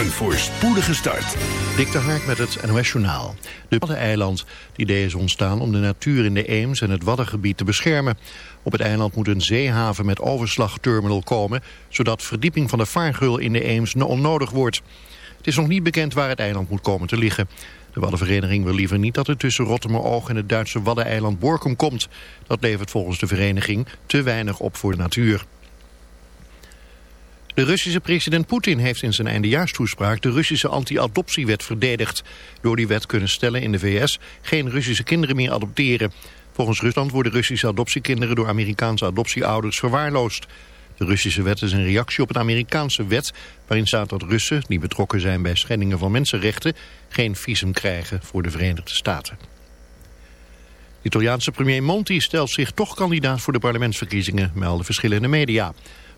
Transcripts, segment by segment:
Een voorspoedige start. Dik de met het NOS Journaal. De Waddeneiland. Het idee is ontstaan om de natuur in de Eems en het Waddengebied te beschermen. Op het eiland moet een zeehaven met overslagterminal komen... zodat verdieping van de vaargul in de Eems onnodig wordt. Het is nog niet bekend waar het eiland moet komen te liggen. De Waddenvereniging wil liever niet dat het tussen Rottermeroog en het Duitse Waddeneiland Borkum komt. Dat levert volgens de vereniging te weinig op voor de natuur. De Russische president Poetin heeft in zijn eindejaarstoespraak de Russische anti-adoptiewet verdedigd. Door die wet kunnen stellen in de VS geen Russische kinderen meer adopteren. Volgens Rusland worden Russische adoptiekinderen door Amerikaanse adoptieouders verwaarloosd. De Russische wet is een reactie op een Amerikaanse wet... waarin staat dat Russen, die betrokken zijn bij schendingen van mensenrechten... geen visum krijgen voor de Verenigde Staten. De Italiaanse premier Monti stelt zich toch kandidaat voor de parlementsverkiezingen... melden verschillende media.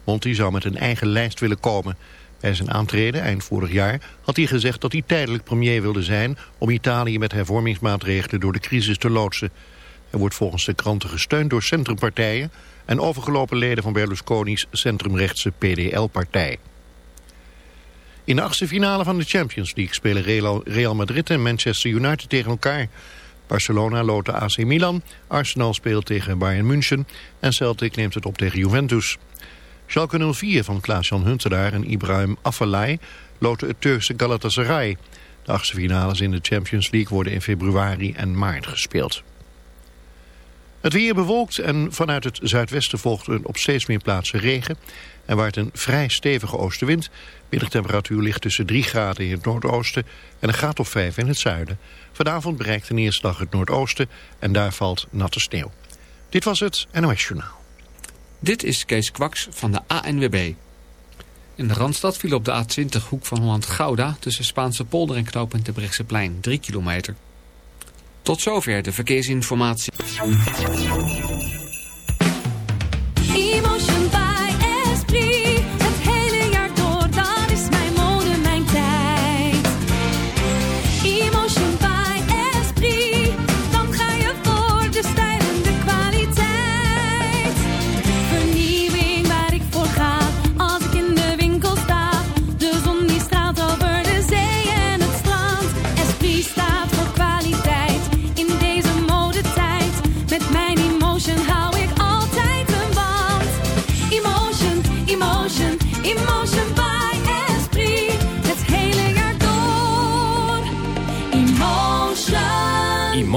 Monti zou met een eigen lijst willen komen. Bij zijn aantreden eind vorig jaar had hij gezegd dat hij tijdelijk premier wilde zijn... om Italië met hervormingsmaatregelen door de crisis te loodsen. Hij wordt volgens de kranten gesteund door centrumpartijen... en overgelopen leden van Berlusconi's centrumrechtse PDL-partij. In de achtste finale van de Champions League spelen Real Madrid en Manchester United tegen elkaar... Barcelona loopt de AC Milan, Arsenal speelt tegen Bayern München... en Celtic neemt het op tegen Juventus. Schalke 04 van Klaas-Jan Huntelaar en Ibrahim Afellay loten het Turkse Galatasaray. De achtste finales in de Champions League worden in februari en maart gespeeld. Het weer bewolkt en vanuit het zuidwesten volgt een op steeds meer plaatsen regen. En waart een vrij stevige oostenwind. Middagtemperatuur ligt tussen 3 graden in het noordoosten en een graad of 5 in het zuiden. Vanavond bereikt de neerslag het noordoosten en daar valt natte sneeuw. Dit was het NOS Journaal. Dit is Kees Kwaks van de ANWB. In de Randstad viel op de A20 hoek van Holland-Gouda... tussen Spaanse polder en knooppunt plein 3 kilometer. Tot zover de verkeersinformatie.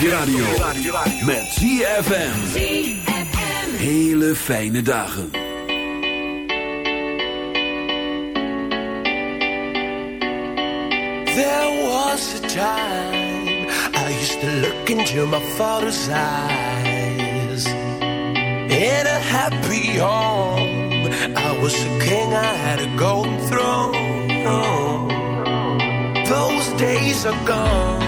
je radio. Met ZFM. Hele fijne dagen. There was a time I used to look into my father's eyes. In a happy home, I was a king, I had a golden throne. Those days are gone.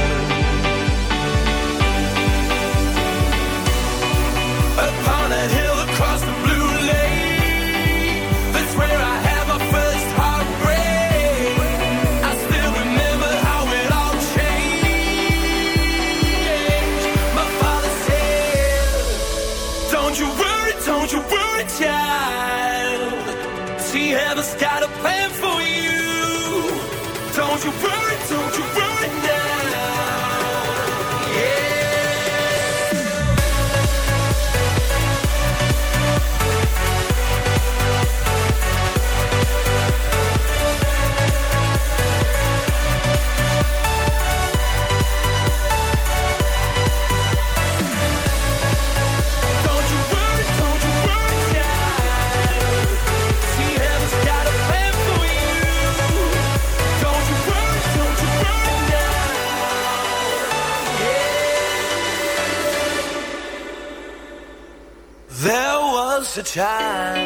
the time.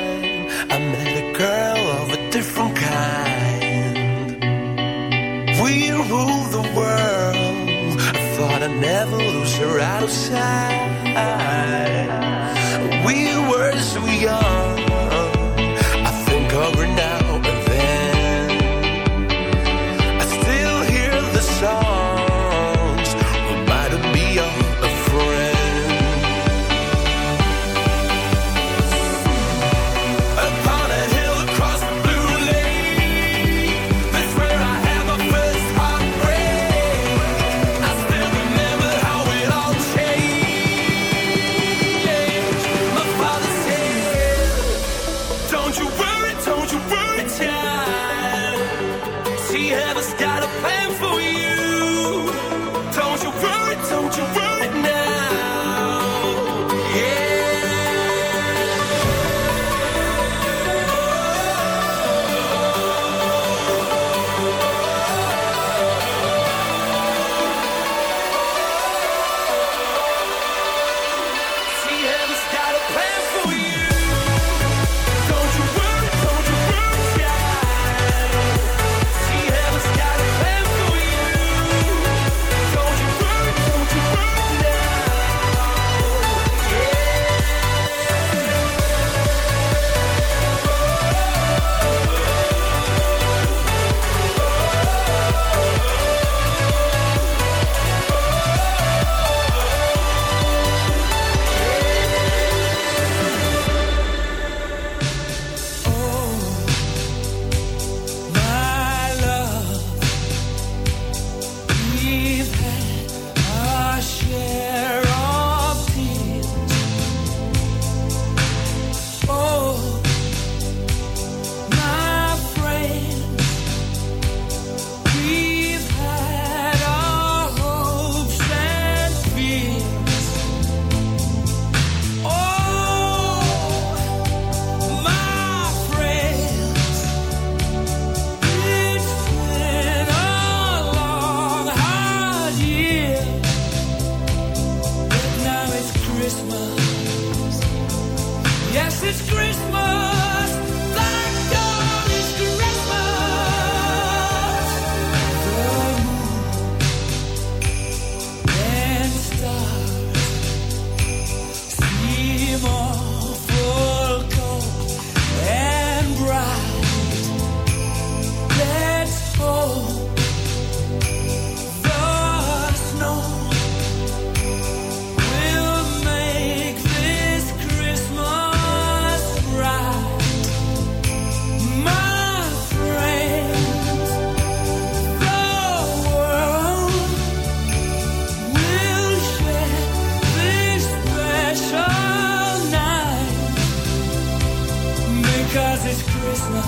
Cause it's Christmas.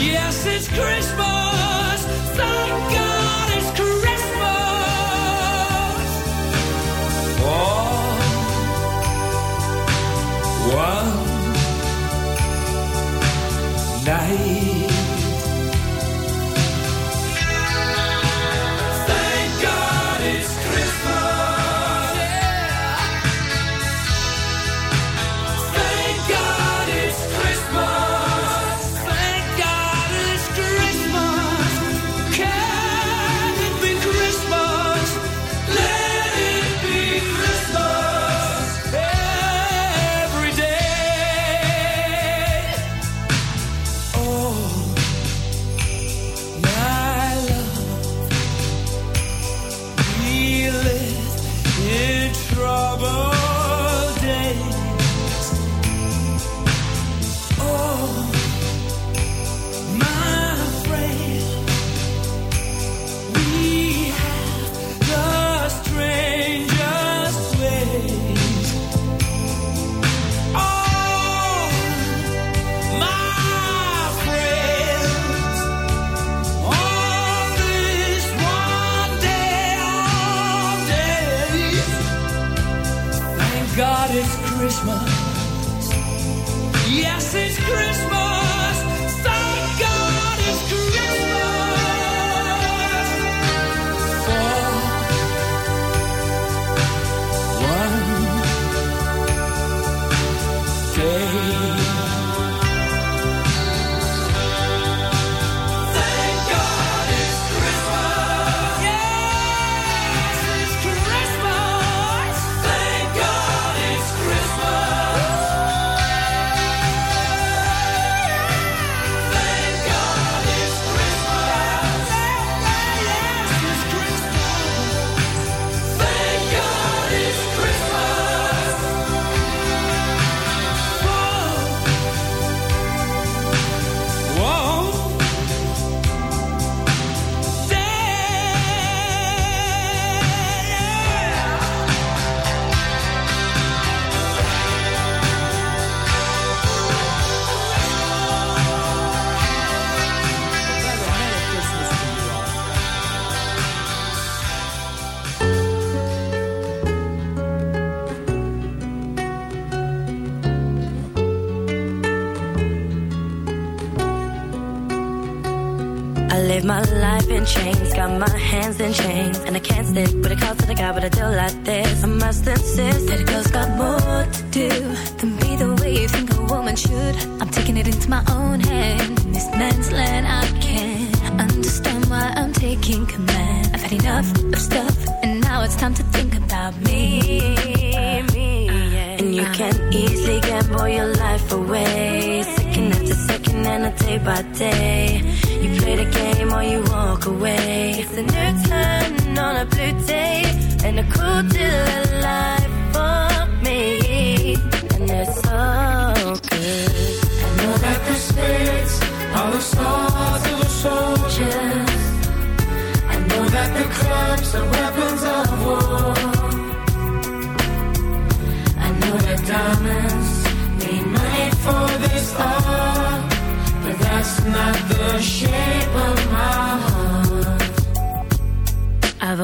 Yes, it's Christmas. Thank God it's Christmas. Oh, one night.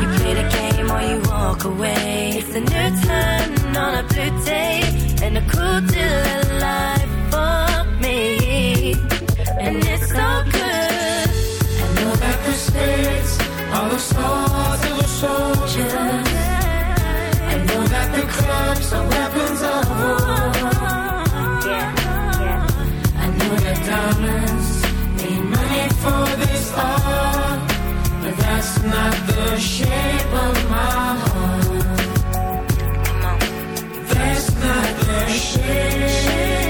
You play the game or you walk away. It's a new turn on a blue day. And a cool deal of life for me. And it's so good. I know that the spirits are the stars of the soldiers. I know that the clubs are weapons of war. I know that diamonds that's not the shape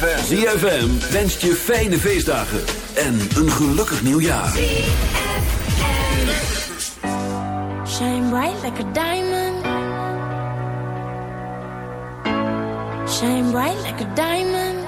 ZFM. ZFM wenst je fijne feestdagen en een gelukkig nieuwjaar. Shine bright like a diamond. Shine bright like a diamond.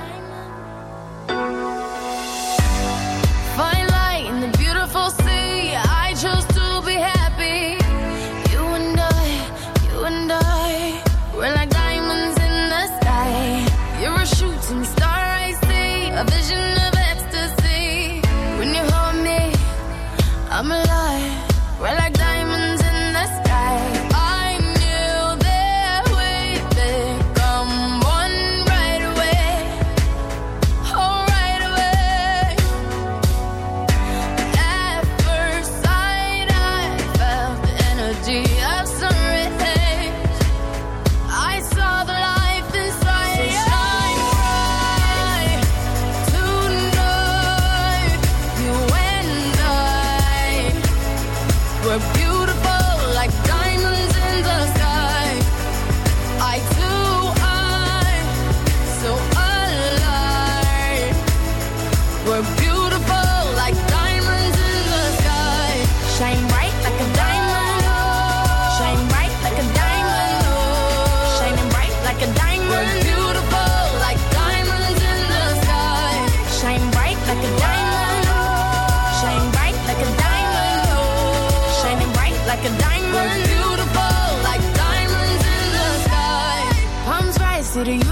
to the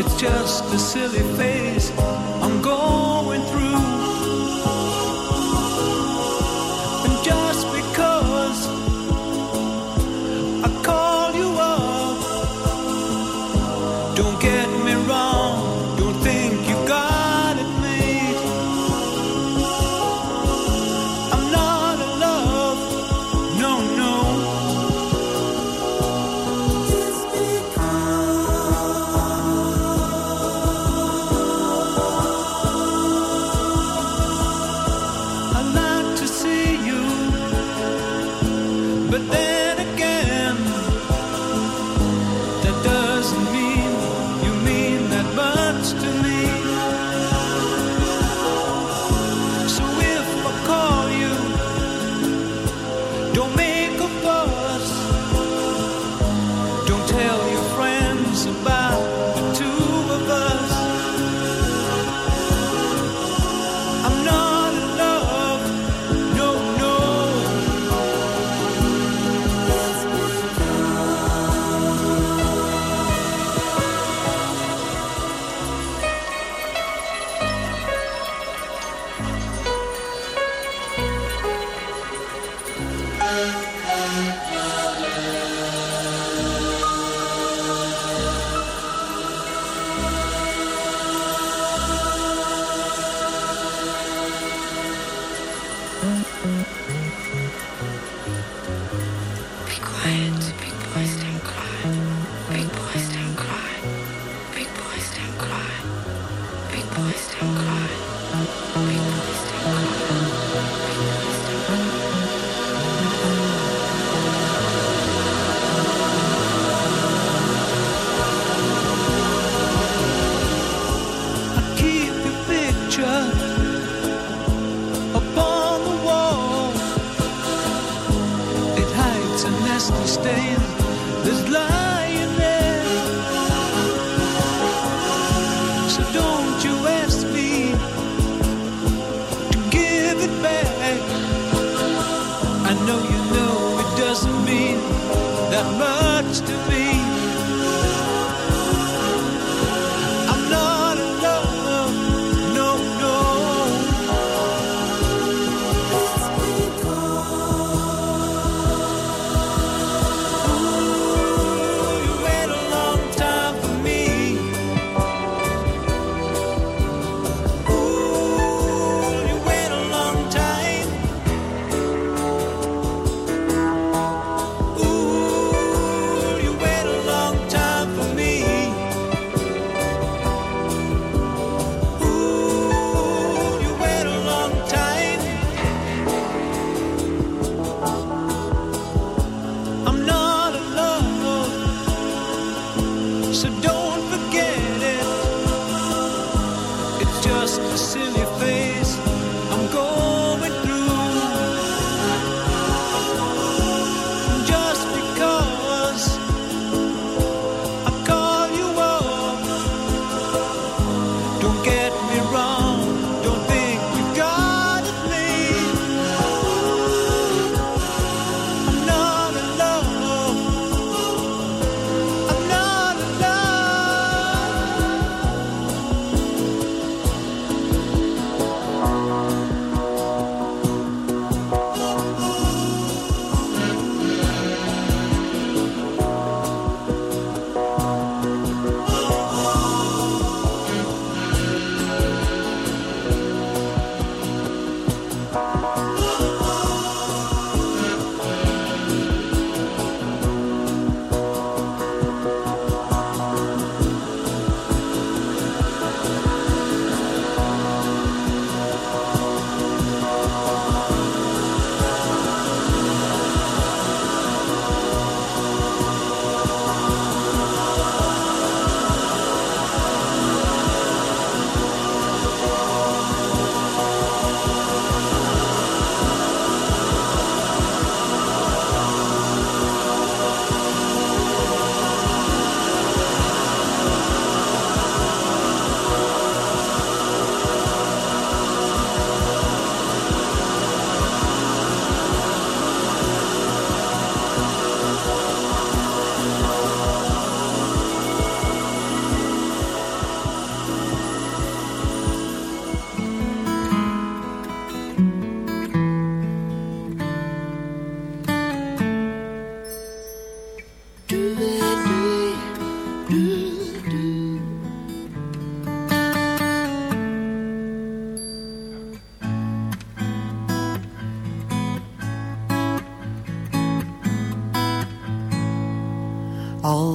It's just a silly face. I'm going.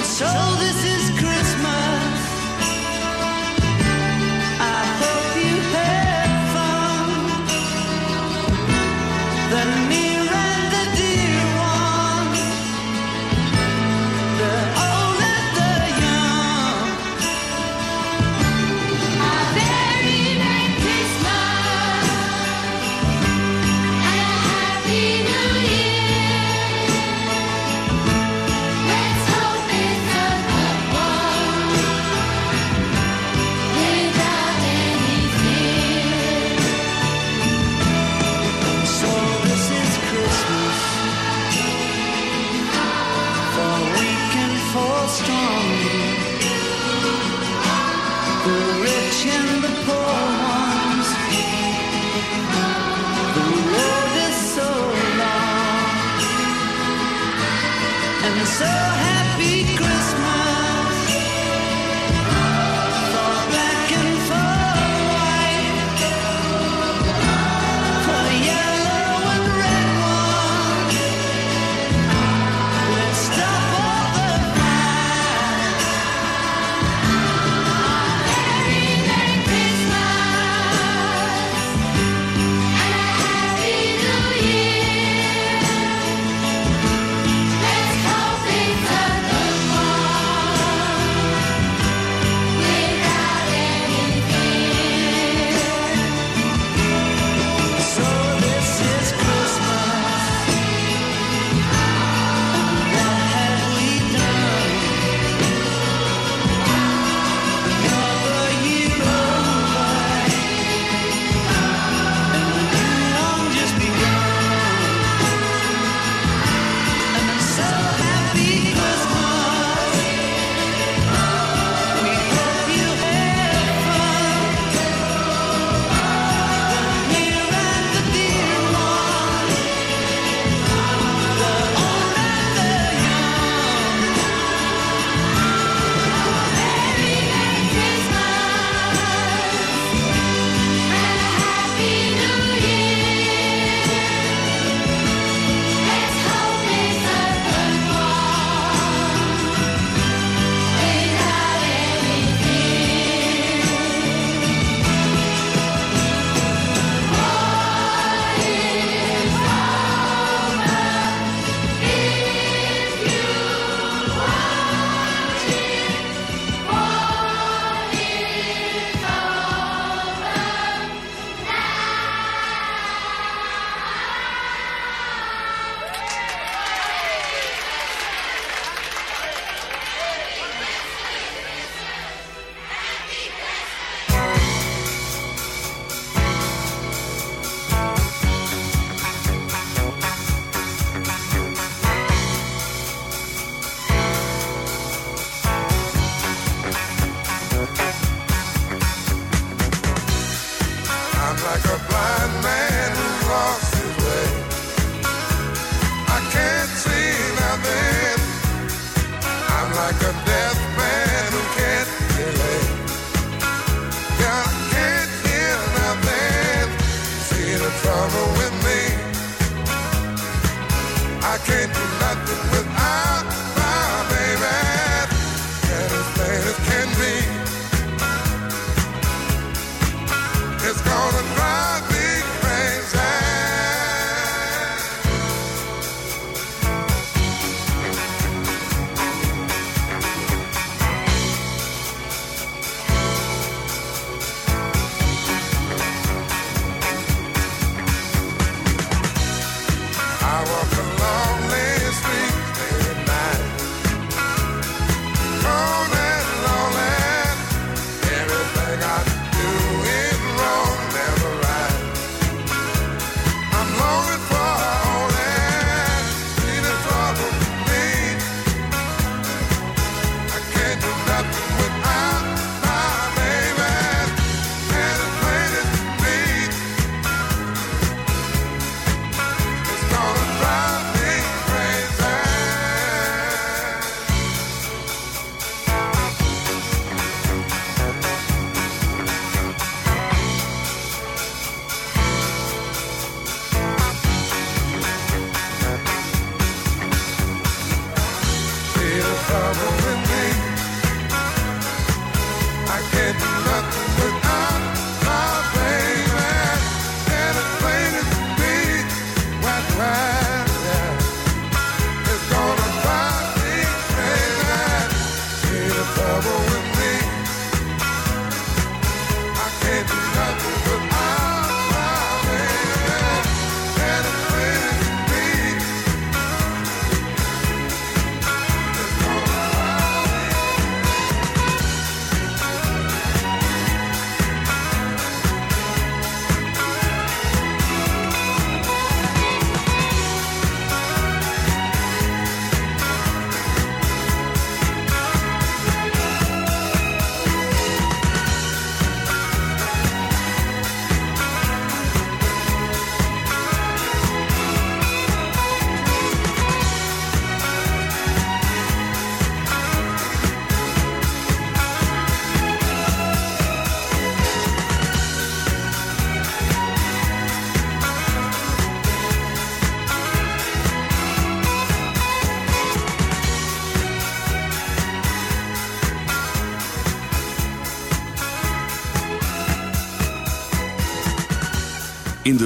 And so this is Christmas.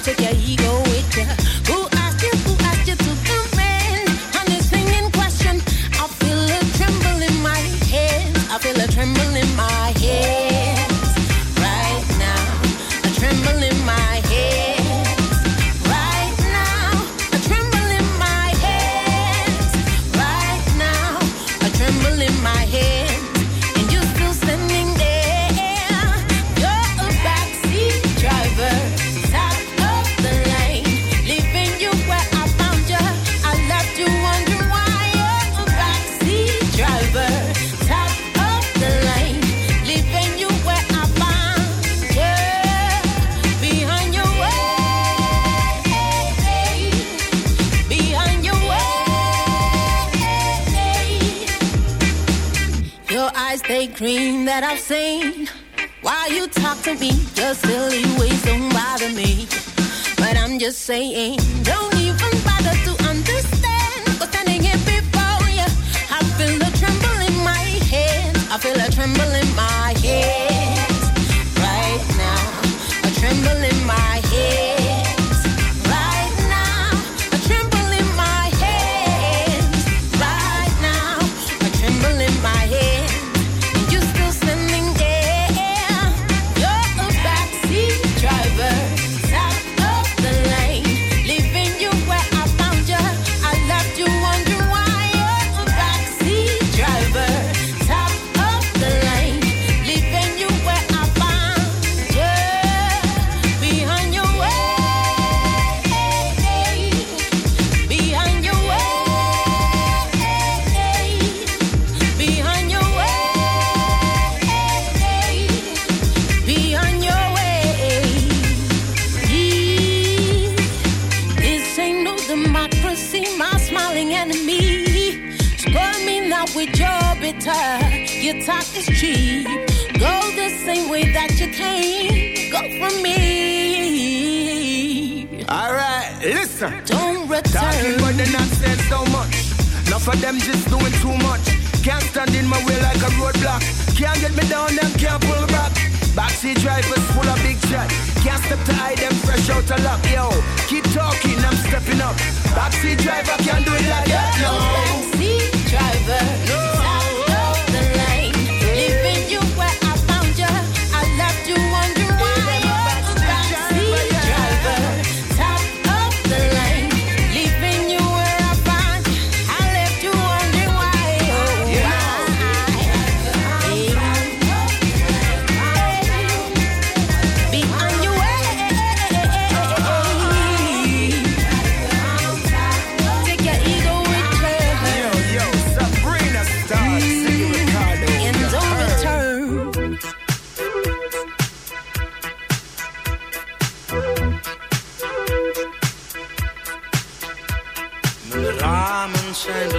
take your ego saying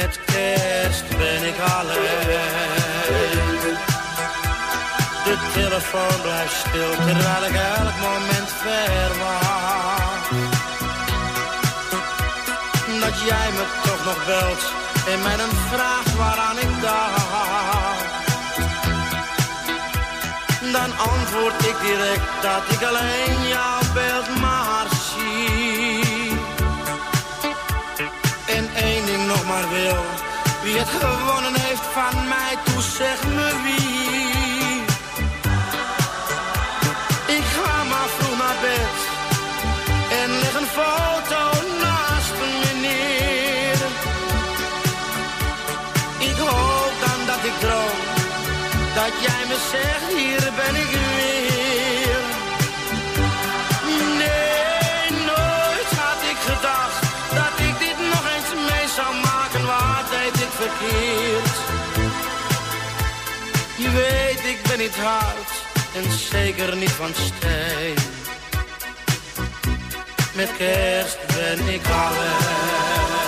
met kerst ben ik alleen. De telefoon blijft stil terwijl ik elk moment verwacht. Dat jij me toch nog belt en mij een vraag waaraan ik dacht. Dan antwoord ik direct dat ik alleen jouw beeld maar wie het gewonnen heeft van mij, toe zeg me wie. Ik ga maar vroeg naar bed en leg een foto naast me neer. Ik hoop dan dat ik droom, dat jij me zegt, hier ben ik Je weet, ik ben niet hard en zeker niet van steen. Met kerst ben ik alleen.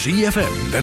ZFM.